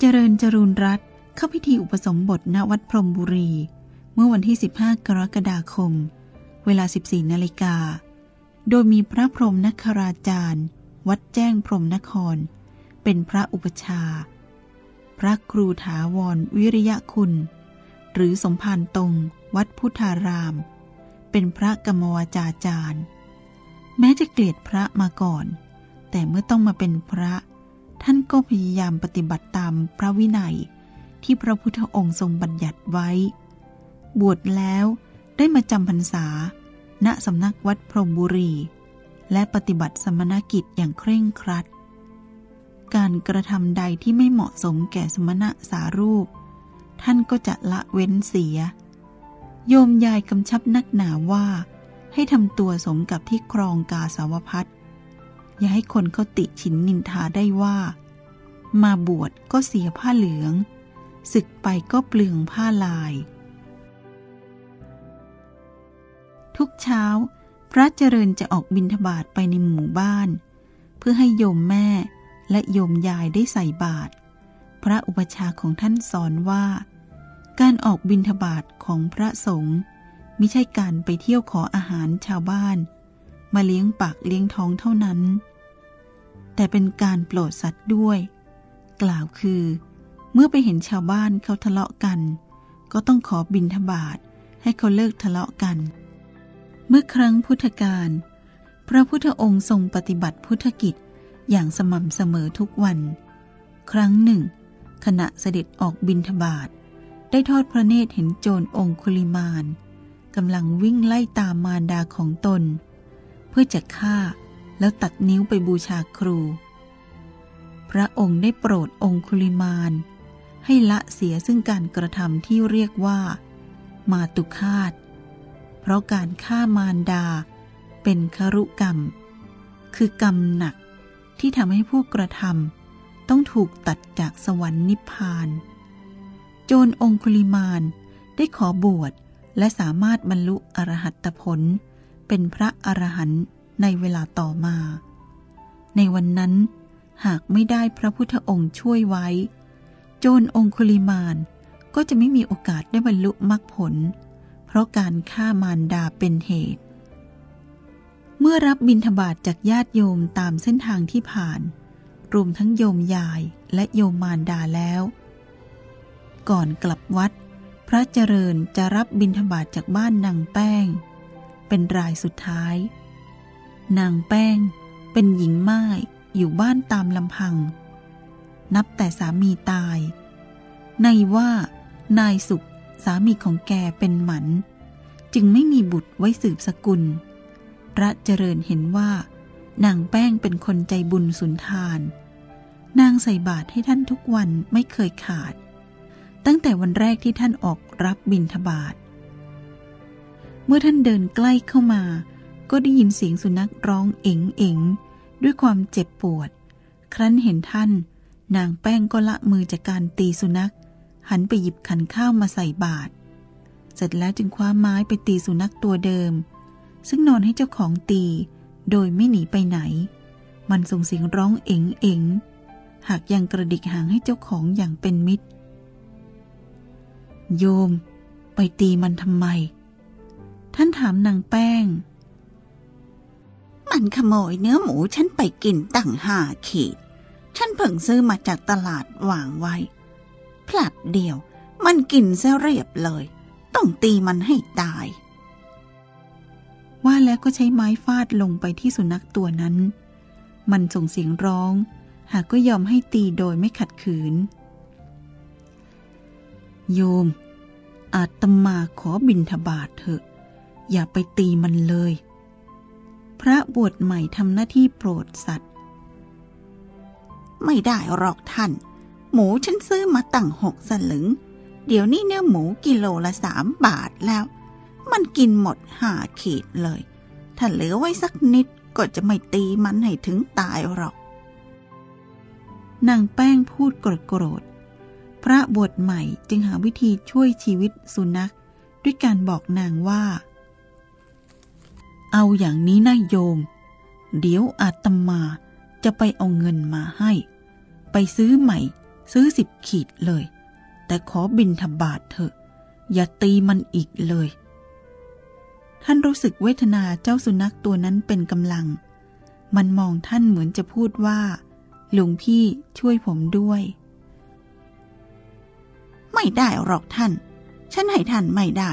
เจริญจรูนรัตเข้าพิธีอุปสมบทณวัดพรมบุรี เมื่อวันที่ 15 กรกฎาคม เวลา 14 นาฬิกา โดยมีพระพรมนคราจารย์ วัดแจ้งพรมนคร เป็นพระอุปชา พระครูถาวรวิริยะคุณ หรือสมภารตรงวัดพุทธาราม เป็นพระกรรมวาจาจารย์ แม้จะเกลียดพระมาก่อน แต่เมื่อต้องมาเป็นพระ ท่านก็พยายามปฏิบัติตามพระวินัย ที่พระพุทธองค์ทรงบัญญัติไว้ บวชแล้วได้มาจำพรรษา ณสำนักวัดพรหมบุรี และปฏิบัติสมณกิจอย่างเคร่งครัด การกระทำใดที่ไม่เหมาะสมแก่สมณะสารูป ท่านก็จะละเว้นเสีย โยมยายกำชับนักหนาว่า ให้ทำตัวสมกับที่ครองกาสาวพัด อย่าให้คนเขาติฉินนินทาได้ว่า มาบวชก็เสียผ้าเหลือง ศึกไปก็เปลืองผ้าลาย ทุกเช้า พระเจริญจะออกบิณฑบาตไปในหมู่บ้าน เพื่อให้โยมแม่และโยมยายได้ใส่บาตรพระอุปชาของท่านสอนว่า การออกบิณฑบาตของพระสงฆ์ไม่ใช่การไปเที่ยวขออาหารชาวบ้าน มาเลี้ยงปากเลี้ยงท้องเท่านั้น แต่เป็นการโปรดสัตว์ด้วย กล่าวคือ เมื่อไปเห็นชาวบ้านเขาทะเลาะกัน ก็ต้องขอบิณฑบาตให้เขาเลิกทะเลาะกัน เมื่อครั้งพุทธกาลพระพุทธองค์ทรงปฏิบัติพุทธกิจอย่างสม่ำเสมอทุกวัน ครั้งหนึ่ง ขณะเสด็จออกบินทบาทได้ทอดพระเนตรเห็นโจรองคุลิมานกำลังวิ่งไล่ตามมารดาของตน พื่อจะฆ่าแล้วตัดนิ้วไปบูชาครู พระองค์ได้โปรดองคุลิมาน ให้ละเสียซึ่งการกระทำที่เรียกว่า มาตุคาต เพราะการฆ่ามารดา เป็นครุกรรม คือกรรมหนักที่ทำให้ผู้กระทำต้องถูกตัดจากสวรรค์นิพพาน โจรองคุลิมานได้ขอบวชและสามารถบรรลุอรหัตผล เป็นพระอรหันต์ในเวลาต่อมา ในวันนั้นหากไม่ได้พระพุทธองค์ช่วยไว้ โจรองคุลิมานก็จะไม่มีโอกาสได้บรรลุมรรคผล เพราะการฆ่ามารดาเป็นเหตุ เมื่อรับบิณฑบาตจากญาติโยมตามเส้นทางที่ผ่าน รวมทั้งโยมยายและโยมมารดาแล้ว ก่อนกลับวัด พระเจริญจะรับบิณฑบาตจากบ้านนางแป้ง เป็นรายสุดท้าย นางแป้งเป็นหญิงม่ายอยู่บ้านตามลำพัง นับแต่สามีตาย ในว่านายสุขสามีของแกเป็นหมัน จึงไม่มีบุตรไว้สืบสกุล พระเจริญเห็นว่านางแป้งเป็นคนใจบุญสุนทาน นางใส่บาตรให้ท่านทุกวันไม่เคยขาด ตั้งแต่วันแรกที่ท่านออกรับบิณฑบาต เมื่อท่านเดินใกล้เข้ามา ก็ได้ยินเสียงสุนัขร้องเอ๋งเอ๋งด้วยความเจ็บปวด ครั้นเห็นท่าน นางแป้งก็ละมือจากการตีสุนัข หันไปหยิบขันข้าวมาใส่บาตรเสร็จแล้วจึงคว้าไม้ไปตีสุนัขตัวเดิม ซึ่งนอนให้เจ้าของตี โดยไม่หนีไปไหน มันส่งเสียงร้องเอ๋งเอ๋งหากยังกระดิกหางให้เจ้าของอย่างเป็นมิตร โยม ไปตีมันทำไม ท่านถามนางแป้ง มันขโมยเนื้อหมูฉันไปกินตั้งห้าขีด ฉันเพิ่งซื้อมาจากตลาดวางไว้ พลัดเดียว มันกินซะเรียบเลย ต้องตีมันให้ตาย ว่าแล้วก็ใช้ไม้ฟาดลงไปที่สุนัขตัวนั้น มันส่งเสียงร้อง หากก็ยอมให้ตีโดยไม่ขัดขืน โยมอาตมาขอบินทบาทเถอะ อย่าไปตีมันเลย พระบวชใหม่ทำหน้าที่โปรดสัตว์ ไม่ได้หรอกท่าน หมูฉันซื้อมาตั้งหกสลึง เดี๋ยวนี้เนื้อหมูกิโลละสามบาทแล้ว มันกินหมดห้าขีดเลย ถ้าเหลือไว้สักนิดก็จะไม่ตีมันให้ถึงตายหรอก นางแป้งพูดโกรธโกรธพระบวชใหม่จึงหาวิธีช่วยชีวิตสุนัข ด้วยการบอกนางว่า เอาอย่างนี้นะโยม เดี๋ยวอาตมาจะไปเอาเงินมาให้ ไปซื้อใหม่ ซื้อสิบขีดเลย แต่ขอบินทบาทเถอะ อย่าตีมันอีกเลย ท่านรู้สึกเวทนาเจ้าสุนัขตัวนั้นเป็นกำลัง มันมองท่านเหมือนจะพูดว่า หลวงพี่ช่วยผมด้วย ไม่ได้หรอกท่าน ฉันให้ท่านไม่ได้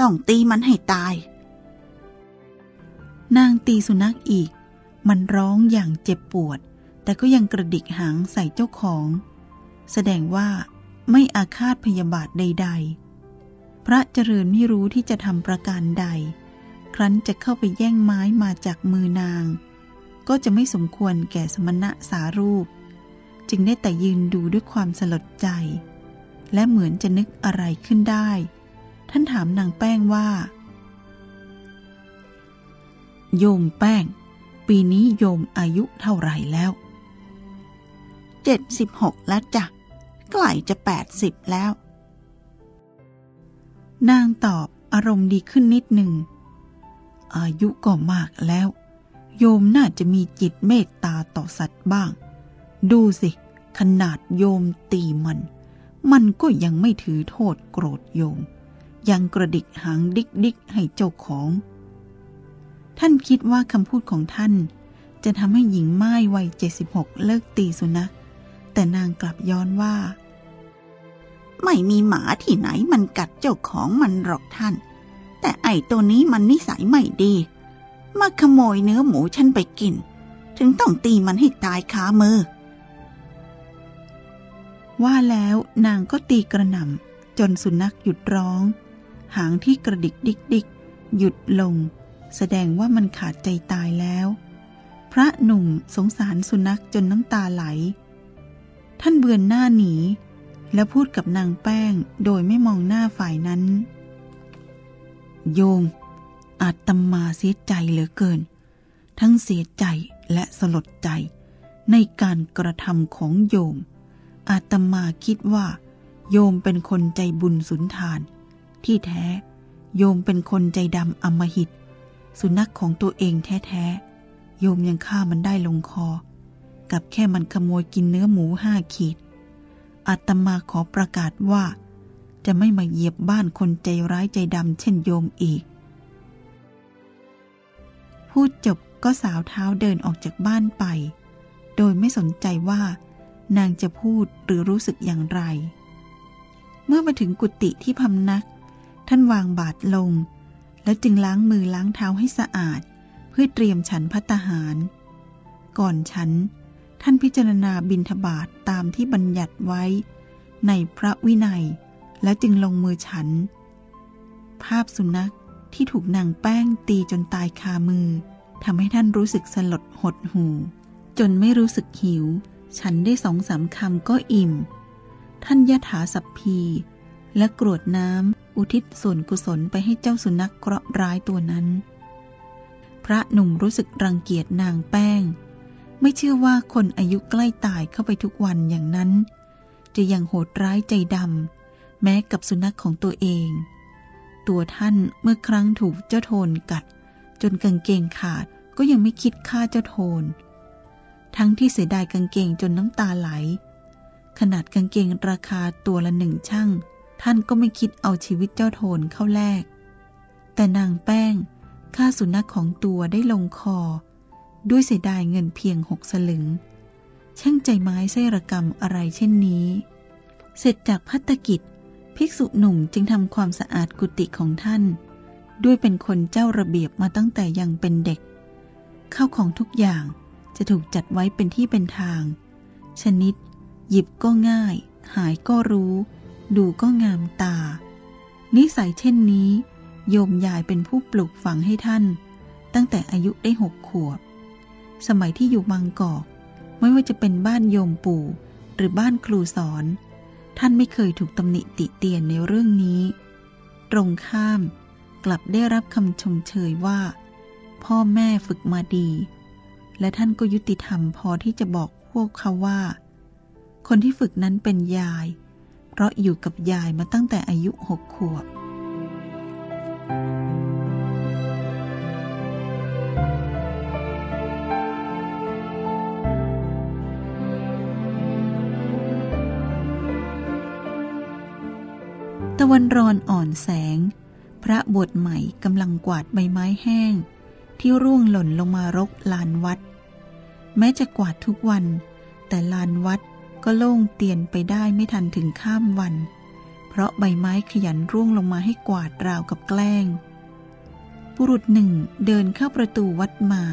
ต้องตีมันให้ตาย นางตีสุนัขอีก มันร้องอย่างเจ็บปวด แต่ก็ยังกระดิกหางใส่เจ้าของ แสดงว่าไม่อาฆาตพยาบาทใด ๆ พระเจริญไม่รู้ที่จะทำประการใด ครั้นจะเข้าไปแย่งไม้มาจากมือนาง ก็จะไม่สมควรแก่สมณะสารูป จึงได้แต่ยืนดูด้วยความสลดใจ และเหมือนจะนึกอะไรขึ้นได้ ท่านถามนางแป้งว่า โยมแป้ง ปีนี้โยมอายุเท่าไหร่แล้ว เจ็ดสิบหกแล้วจ้ะใกล้จะแปดสิบแล้ว นางตอบอารมณ์ดีขึ้นนิดหนึ่ง อายุก็มากแล้ว โยมน่าจะมีจิตเมตตาต่อสัตว์บ้าง ดูสิ ขนาดโยมตีมัน มันก็ยังไม่ถือโทษโกรธโยม ยังกระดิกหางดิกดิกให้เจ้าของ ท่านคิดว่าคำพูดของท่าน จะทำให้หญิงไม้วัยเจ็ดสิบหกเลิกตีสุนัขแต่นางกลับย้อนว่า ไม่มีหมาที่ไหนมันกัดเจ้าของมันหรอกท่าน แต่ไอ้ตัวนี้มันนิสัยไม่ดี มาขโมยเนื้อหมูฉันไปกิน ถึงต้องตีมันให้ตายคามือ ว่าแล้วนางก็ตีกระหน่ำจนสุนัขหยุดร้อง หางที่กระดิกดิกดิกหยุดลง แสดงว่ามันขาดใจตายแล้ว พระหนุ่มสงสารสุนัขจนน้ำตาไหล ท่านเบือนหน้าหนี แล้วพูดกับนางแป้งโดยไม่มองหน้าฝ่ายนั้น โยม อาตมาเสียใจเหลือเกิน ทั้งเสียใจและสลดใจ ในการกระทำของโยม อาตมาคิดว่า โยมเป็นคนใจบุญสุนทาน ที่แท้ โยมเป็นคนใจดำอมหิต สุนัขของตัวเองแท้ๆ โยมยังฆ่ามันได้ลงคอ กับแค่มันขโมยกินเนื้อหมูห้าขีด อาตมาขอประกาศว่า จะไม่มาเหยียบบ้านคนใจร้ายใจดำเช่นโยมอีก พูดจบก็สาวเท้าเดินออกจากบ้านไป โดยไม่สนใจว่านางจะพูดหรือรู้สึกอย่างไร เมื่อมาถึงกุฏิที่พำนัก ท่านวางบาทลง แล้วจึงล้างมือล้างเท้าให้สะอาด เพื่อเตรียมฉันพัตตาหาร ก่อนฉัน ท่านพิจารณาบินทบาทตามที่บัญญัติไว้ ในพระวินัย แล้วจึงลงมือฉัน ภาพสุนัขที่ถูกนางแป้งตีจนตายคามือทำให้ท่านรู้สึกสลดหดหู จนไม่รู้สึกหิว ฉันได้สองสามคำก็อิ่ม ท่านยะถาสัพพี และกรวดน้ำอุทิศส่วนกุศลไปให้เจ้าสุนัขเคราะห์ร้ายตัวนั้น พระหนุ่มรู้สึกรังเกียจนางแป้ง ไม่เชื่อว่าคนอายุใกล้ตายเข้าไปทุกวันอย่างนั้น จะยังโหดร้ายใจดำแม้กับสุนัขของตัวเอง ตัวท่านเมื่อครั้งถูกเจ้าโทนกัด จนกางเกงขาดก็ยังไม่คิดฆ่าเจ้าโทน ทั้งที่เสียดายกางเกงจนน้ำตาไหล ขนาดกางเกงราคาตัวละหนึ่งช่าง ท่านก็ไม่คิดเอาชีวิตเจ้าโทนเข้าแลก แต่นางแป้งฆ่าสุนัขของตัวได้ลงคอ ด้วยเสียดายเงินเพียงหกสลึง ช่างใจไม้ไส้ระกรรมอะไรเช่นนี้ เสร็จจากพัตกิจ ภิกษุหนุ่มจึงทำความสะอาดกุฏิของท่าน ด้วยเป็นคนเจ้าระเบียบมาตั้งแต่ยังเป็นเด็กเข้าของทุกอย่างจะถูกจัดไว้เป็นที่เป็นทาง ชนิด หยิบก็ง่าย หายก็รู้ ดูก็งามตา นิสัยเช่นนี้ โยมยายเป็นผู้ปลูกฝังให้ท่าน ตั้งแต่อายุได้หกขวบ สมัยที่อยู่บางกอก ไม่ว่าจะเป็นบ้านโยมปู่ หรือบ้านครูสอน ท่านไม่เคยถูกตำหนิติเตียนในเรื่องนี้ ตรงข้ามกลับได้รับคำชมเชยว่า พ่อแม่ฝึกมาดี และท่านก็ยุติธรรมพอที่จะบอกพวกเขาว่า คนที่ฝึกนั้นเป็นยาย เพราะอยู่กับยายมาตั้งแต่อายุหกขวบ ตะวันรอนอ่อนแสง พระบวชใหม่กำลังกวาดใบไม้แห้ง ที่ร่วงหล่นลงมารกลานวัด แม้จะกวาดทุกวัน แต่ลานวัด ก็โล่งเตียนไปได้ไม่ทันถึงข้ามวัน เพราะใบไม้ขยันร่วงลงมาให้กวาดราวกับแกล้ง บุรุษหนึ่งเดินเข้าประตูวัดมา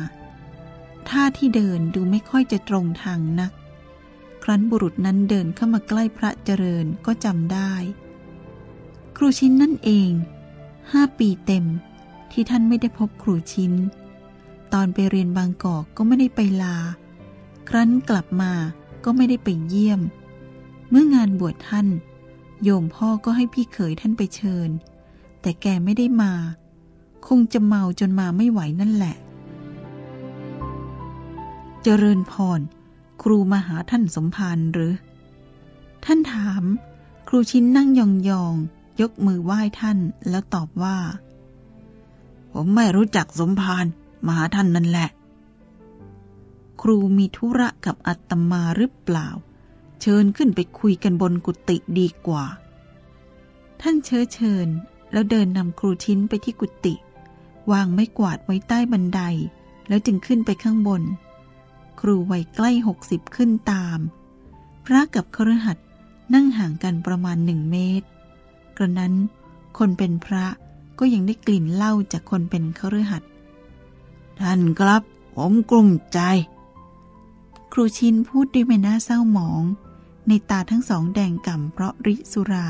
ท่าที่เดินดูไม่ค่อยจะตรงทางนัก ครั้นบุรุษนั้นเดินเข้ามาใกล้พระเจริญก็จำได้ ครูชิ้นนั่นเองห้าปีเต็มที่ท่านไม่ได้พบครูชิ้น ตอนไปเรียนบางกอกก็ไม่ได้ไปลา ครั้นกลับมา ก็ไม่ได้ไปเยี่ยม เมื่องานบวชท่าน โยมพ่อก็ให้พี่เขยท่านไปเชิญ แต่แกไม่ได้มา คงจะเมาจนมาไม่ไหวนั่นแหละ เจริญพร ครูมาหาท่านสมภารหรือ ท่านถาม ครูชิ้นนั่งยองยองยกมือไหว้ท่านแล้วตอบว่า ผมไม่รู้จักสมภารมาหาท่านนั่นแหละ ครูมีธุระกับอัตมาหรือเปล่า เชิญขึ้นไปคุยกันบนกุฏิดีกว่า ท่านเชิญเชิญ แล้วเดินนำครูชิ้นไปที่กุฏิวางไม้กวาดไว้ใต้บันได แล้วจึงขึ้นไปข้างบน ครูวัยใกล้หกสิบขึ้นตาม พระกับครหัสนั่งห่างกันประมาณหนึ่งเมตร กระนั้นคนเป็นพระก็ยังได้กลิ่นเหล้าจากคนเป็นครหัสท่านครับ ผมกลุ้มใจ ครูชินพูดด้วยใบหน้าเศร้าหมอง ในตาทั้งสองแดงก่ำเพราะริสุรา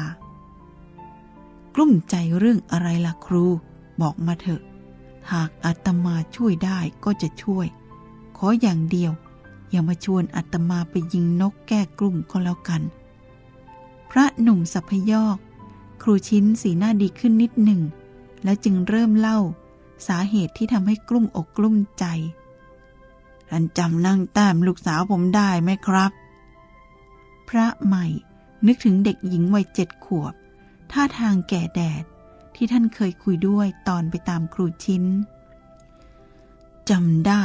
กลุ้มใจเรื่องอะไรล่ะครู บอกมาเถอะ หากอาตมาช่วยได้ก็จะช่วย ขออย่างเดียว อย่ามาชวนอาตมาไปยิงนกแก้กลุ่มก็แล้วกัน พระหนุ่มสัพยอก ครูชิ้นสีหน้าดีขึ้นนิดหนึ่ง แล้วจึงเริ่มเล่า สาเหตุที่ทำให้กลุ้มอกกลุ้มใจ ท่านจำนั่งแต้มลูกสาวผมได้ไหมครับ พระใหม่นึกถึงเด็กหญิงวัยเจ็ดขวบ ท่าทางแก่แดดที่ท่านเคยคุยด้วยตอนไปตามครูชิ้นจำได้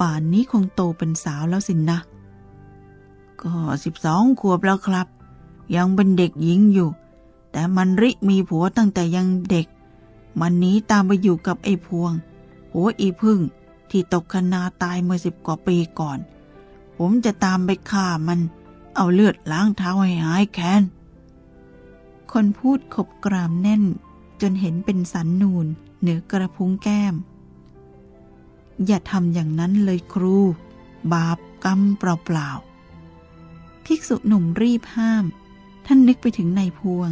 ป่านนี้คงโตเป็นสาวแล้วสินนะ ก็สิบสองขวบแล้วครับ ยังเป็นเด็กหญิงอยู่ แต่มันริมีผัวตั้งแต่ยังเด็ก มันหนีตามไปอยู่กับไอ้พวง หัวอีพึ่ง ที่ตกคนาตายเมื่อสิบกว่าปีก่อน ผมจะตามไปฆ่ามัน เอาเลือดล้างเท้าให้หายแค้น คนพูดขบกรามแน่น จนเห็นเป็นสันนูนเหนือกระพุ้งแก้ม อย่าทำอย่างนั้นเลยครู บาปกรรมเปล่าๆภิกษุหนุ่มรีบห้าม ท่านนึกไปถึงนายพวง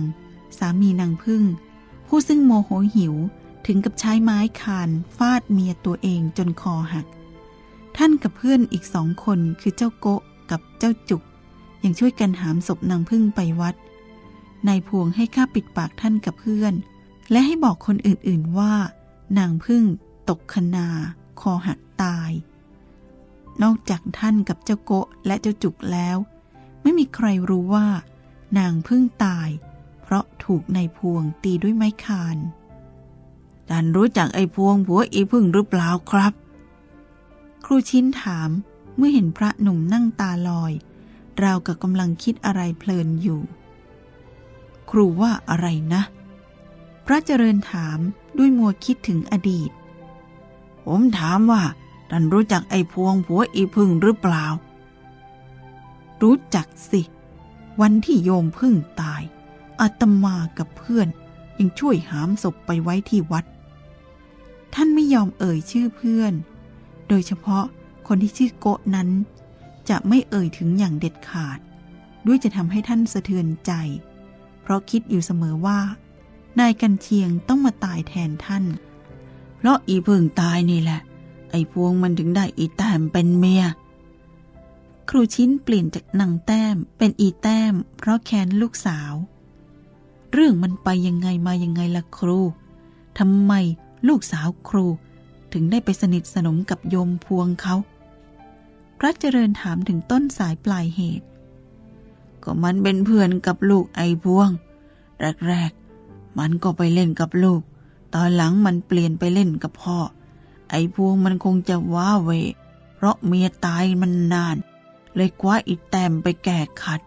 สามีนางพึ่ง ผู้ซึ่งโมโหหิว ถึงกับใช้ไม้คานฟาดเมียตัวเองจนคอหัก ท่านกับเพื่อนอีกสองคนคือเจ้าโกะกับเจ้าจุก ยังช่วยกันหามศพนางพึ่งไปวัดนายพวงให้ข้าปิดปากท่านกับเพื่อน และให้บอกคนอื่นๆว่า นางพึ่งตกคนา คอหักตาย นอกจากท่านกับเจ้าโกะและเจ้าจุกแล้ว ไม่มีใครรู้ว่า นางพึ่งตาย เพราะถูกนายพวงตีด้วยไม้คาน ท่านรู้จักไอ้พวงผัวอีพึ่งหรือเปล่าครับ ครูชิ้นถามเมื่อเห็นพระหนุ่มนั่งตาลอย ราวกับกำลังคิดอะไรเพลินอยู่ ครูว่าอะไรนะ พระเจริญถามด้วยมัวคิดถึงอดีต ผมถามว่าท่านรู้จักไอ้พวงผัวอีพึ่งหรือเปล่า รู้จักสิ วันที่โยมพึ่งตายอาตมากับเพื่อนยังช่วยหามศพไปไว้ที่วัด ท่านไม่ยอมเอ่ยชื่อเพื่อน โดยเฉพาะคนที่ชื่อโกะนั้น จะไม่เอ่ยถึงอย่างเด็ดขาด ด้วยจะทำให้ท่านสะเทือนใจ เพราะคิดอยู่เสมอว่า นายกันเชียงต้องมาตายแทนท่าน เพราะอีพึ่งตายนี่แหละ ไอ้พวงมันถึงได้อีแต้มเป็นเมีย ครูชิ้นเปลี่ยนจากนางแต้มเป็นอีแต้ม เพราะแค้นลูกสาว เรื่องมันไปยังไงมายังไงล่ะครูทำไม ลูกสาวครู ถึงได้ไปสนิทสนมกับโยมพวงเขาพระเจริญถามถึงต้นสายปลายเหตุ ก็มันเป็นเพื่อนกับลูกไอ้พวง แรกๆ มันก็ไปเล่นกับลูก ตอนหลังมันเปลี่ยนไปเล่นกับพ่อ ไอ้พวงมันคงจะว้าเว เพราะเมียตายมันนาน เลยคว้าอีแต้มไปแก้ขัด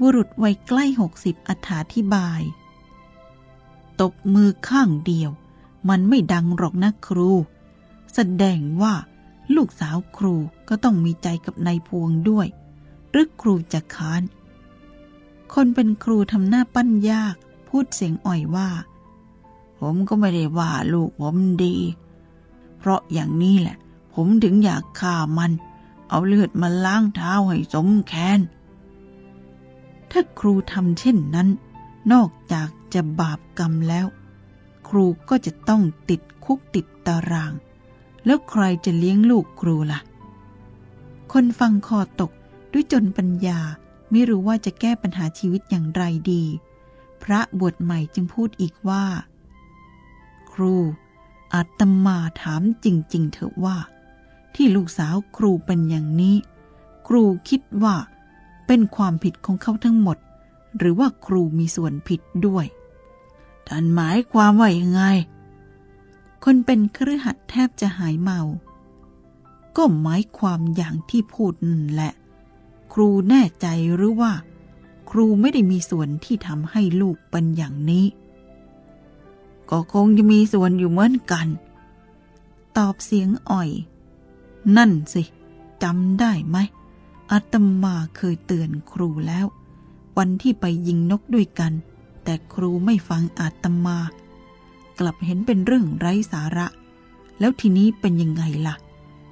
บุรุษวัยใกล้หกสิบอธิบาย ตบมือข้างเดียว มันไม่ดังหรอกนะครู แสดงว่าลูกสาวครูก็ต้องมีใจกับนายพวงด้วย หรือครูจะค้าน คนเป็นครูทำหน้าปั้นยาก พูดเสียงอ่อยว่า ผมก็ไม่ได้ว่าลูกผมดี เพราะอย่างนี้แหละ ผมถึงอยากฆ่ามัน เอาเลือดมาล้างเท้าให้สมแค้น ถ้าครูทำเช่นนั้น นอกจากจะบาปกรรมแล้ว รูก็จะต้องติดคุกติดตาราง แล้วใครจะเลี้ยงลูกครูละ่ะ คนฟังคอตกด้วยจนปัญญาไม่รู้ว่าจะแก้ปัญหาชีวิตอย่างไรดี พระบวชใหม่จึงพูดอีกว่า ครูอาตมาถามจริง ๆ เถอะว่า ที่ลูกสาวครูเป็นอย่างนี้ ครูคิดว่า เป็นความผิดของเขาทั้งหมด หรือว่าครูมีส่วนผิดด้วย ท่านหมายความว่ายังไง คนเป็นเครือขัดแทบจะหายเมา ก็หมายความอย่างที่พูดนั่นแหละ ครูแน่ใจหรือว่า ครูไม่ได้มีส่วนที่ทำให้ลูกเป็นอย่างนี้ ก็คงจะมีส่วนอยู่เหมือนกัน ตอบเสียงอ่อย นั่นสิจำได้ไหมอาตมาเคยเตือนครูแล้ว วันที่ไปยิงนกด้วยกัน แต่ครูไม่ฟังอาตมา กลับเห็นเป็นเรื่องไร้สาระ แล้วทีนี้เป็นยังไงล่ะ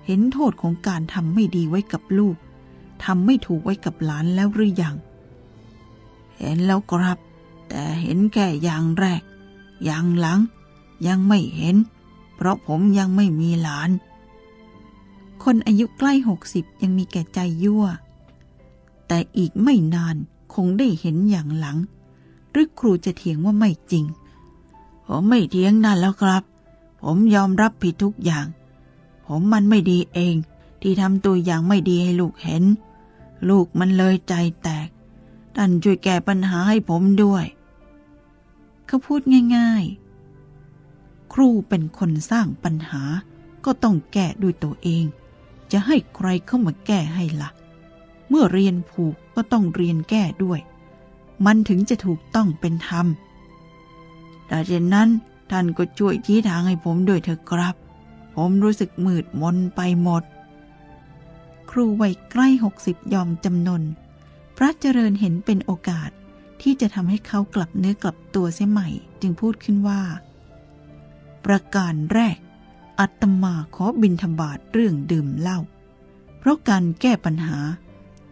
เห็นโทษของการทำไม่ดีไว้กับลูกทำไม่ถูกไว้กับหลานแล้วหรือยัง เห็นแล้วครับ แต่เห็นแค่อย่างแรก อย่างหลัง ยังไม่เห็น เพราะผมยังไม่มีหลาน คนอายุใกล้หกสิบยังมีแก่ใจยั่ว แต่อีกไม่นานคงได้เห็นอย่างหลัง หรือครูจะเถียงว่าไม่จริง ผมไม่เถียงนั่นแล้วครับ ผมยอมรับผิดทุกอย่าง ผมมันไม่ดีเอง ที่ทำตัวอย่างไม่ดีให้ลูกเห็น ลูกมันเลยใจแตก ท่านช่วยแก้ปัญหาให้ผมด้วยเขาพูดง่าย ๆ ครูเป็นคนสร้างปัญหาก็ต้องแก้ด้วยตัวเอง จะให้ใครเข้ามาแก้ให้ละ่ะ เมื่อเรียนผูกก็ต้องเรียนแก้ด้วย มันถึงจะถูกต้องเป็นธรรมแต่เช่นนั้นท่านก็ช่วยชี้ทางให้ผมด้วยเถอะครับ ผมรู้สึกมืดมนไปหมด ครูวัยใกล้หกสิบยอมจำนน พระเจริญเห็นเป็นโอกาสที่จะทำให้เขากลับเนื้อกลับตัวเสียใหม่ จึงพูดขึ้นว่า ประการแรก อัตมาขอบินธบาตเรื่องดื่มเหล้าเพราะการแก้ปัญหา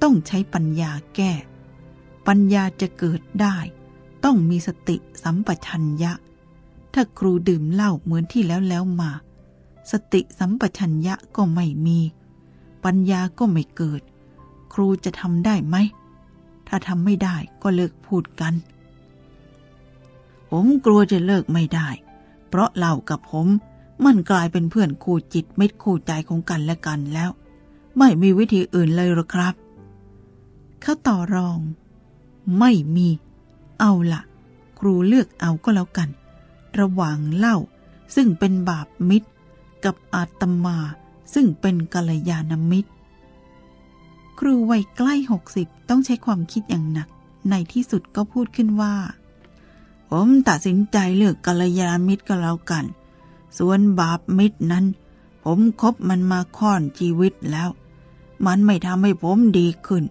ต้องใช้ปัญญาแก้ ปัญญาจะเกิดได้ ต้องมีสติสัมปชัญญะ ถ้าครูดื่มเหล้าเหมือนที่แล้วแล้วมา สติสัมปชัญญะก็ไม่มี ปัญญาก็ไม่เกิด ครูจะทำได้ไหม ถ้าทำไม่ได้ก็เลิกพูดกัน ผมกลัวจะเลิกไม่ได้ เพราะเหล่ากับผมมันกลายเป็นเพื่อนคู่จิตเม็ดคู่ใจของกันและกันแล้ว ไม่มีวิธีอื่นเลยหรอครับ เขาต่อรอง ไม่มี เอาละครูเลือกเอาก็แล้วกัน ระหว่างเล่าซึ่งเป็นบาปมิตร กับอาตมาซึ่งเป็นกัลยาณมิตร ครูวัยใกล้หกสิบต้องใช้ความคิดอย่างหนัก ในที่สุดก็พูดขึ้นว่า ผมตัดสินใจเลือกกัลยาณมิตรก็แล้วกัน ส่วนบาปมิตรนั้น ผมคบมันมาค่อนชีวิตแล้ว มันไม่ทำให้ผมดีขึ้น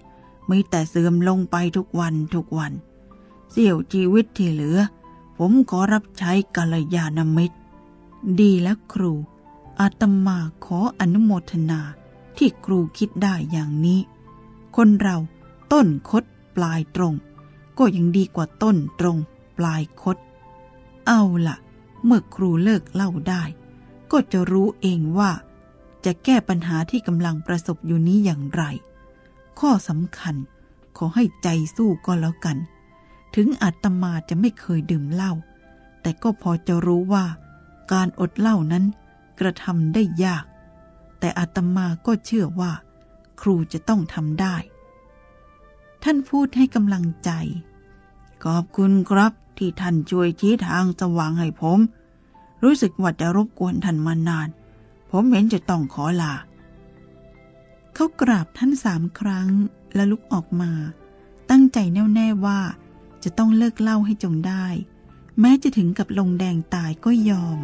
มีแต่เสื่อมลงไปทุกวันทุกวัน เสี้ยวชีวิตที่เหลือ ผมขอรับใช้กัลยาณมิตร ดีแล้วครู อาตมาขออนุโมทนาที่ครูคิดได้อย่างนี้ คนเราต้นคดปลายตรง ก็ยังดีกว่าต้นตรง ปลายคด เอาละ่ะ เมื่อครูเลิกเล่าได้ ก็จะรู้เองว่า จะแก้ปัญหาที่กำลังประสบอยู่นี้อย่างไร ข้อสำคัญ ขอให้ใจสู้ก็แล้วกัน ถึงอาตมาจะไม่เคยดื่มเหล้าแต่ก็พอจะรู้ว่า การอดเหล้านั้นกระทำได้ยาก แต่อาตมาก็เชื่อว่า ครูจะต้องทำได้ ท่านพูดให้กำลังใจ ขอบคุณครับที่ท่านช่วยชี้ทางสว่างให้ผม รู้สึกว่าจะรบกวนท่านมานาน ผมเห็นจะต้องขอลา เขากราบท่านสามครั้งแล้วลุกออกมา ตั้งใจแน่วแน่ว่า จะต้องเลิกเล่าให้จงได้ แม้จะถึงกับลงแดงตายก็ยอม